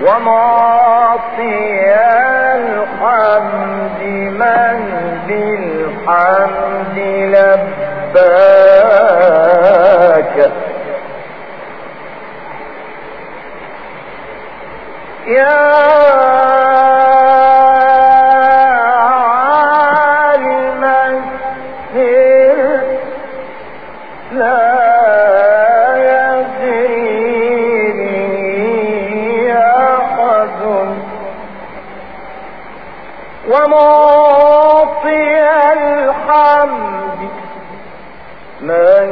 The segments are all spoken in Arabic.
ومعطي الحمد من بالحمد لباك يا ومعطي الحمد من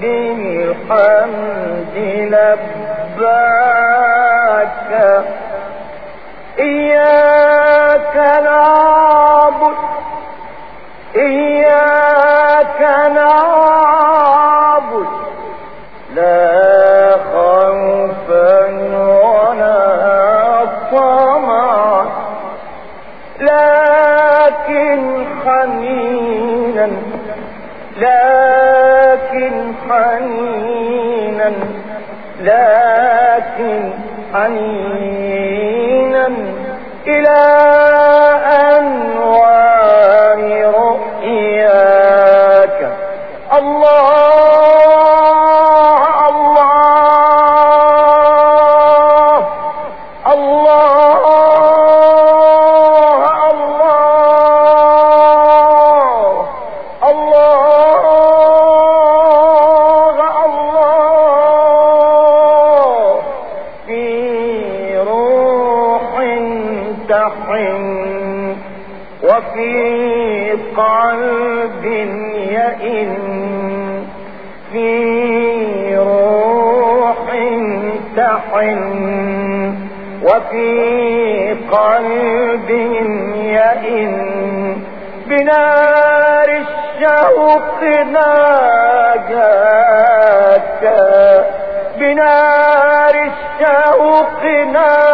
بالحمد لباك. إياك نعبد إياك لكن حنينا إلى تحن وفي قلب يئن في روح تحن وفي قلب يئن بنار الشوق ناجاك بنار الشوق ناجاك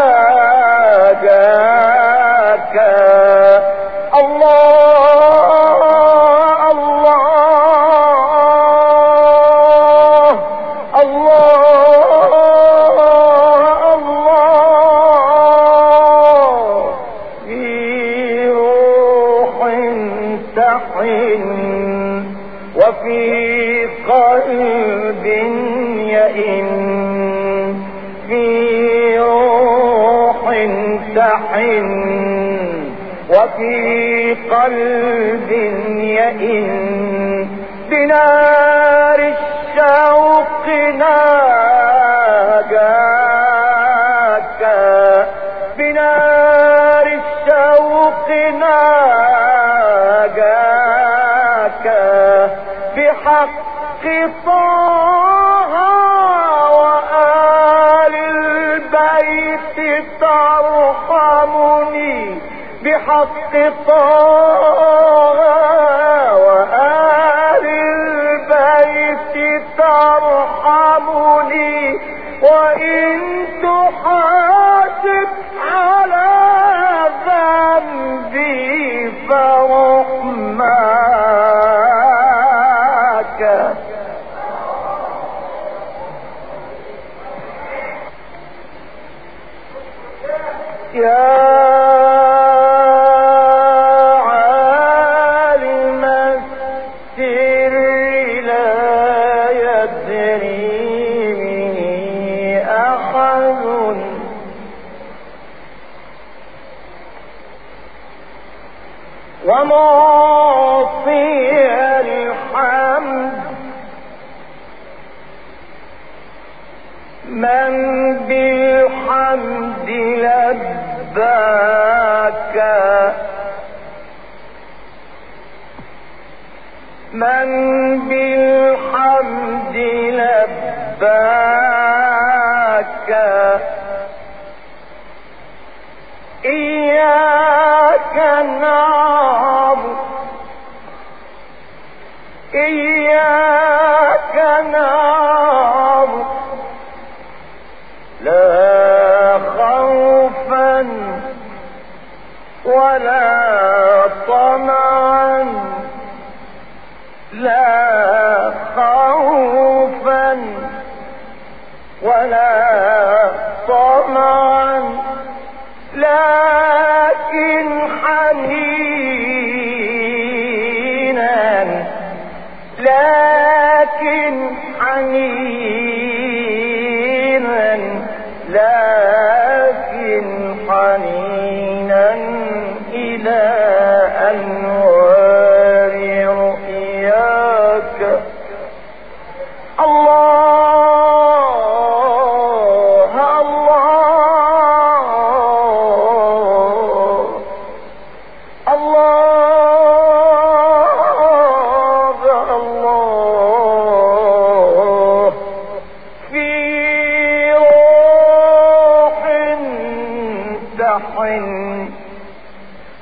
تحن وفي قلب يئن في روح تحن وفي قلب يئن بنار الشوق ناجاك بنار ترحمني بحق طه وآل البيت ترحمني وإن يا لباك من بالحمد لباك. ولا طمعا لا خوفا ولا طمعا لكن فرح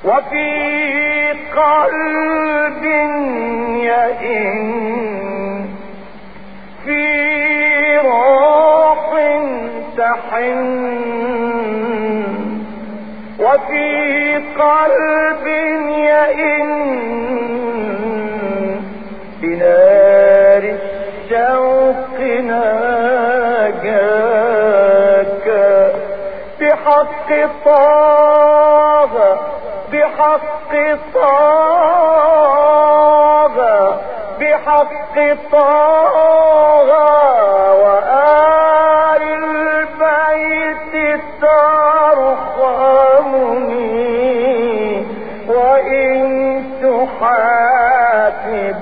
وفي قلب يئن في روح تحن. وفي قلب يئن بنار الشوق نار بحق طه بحق طه بحق طه وآل البيت ترحمني وإن تحاسب